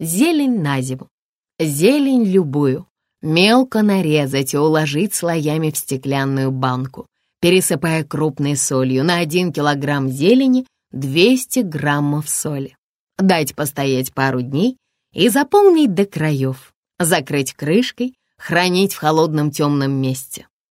Зелень на зиму. Зелень любую. Мелко нарезать и уложить слоями в стеклянную банку, пересыпая крупной солью на 1 килограмм зелени 200 граммов соли. Дать постоять пару дней и заполнить до краев. Закрыть крышкой, хранить в холодном темном месте.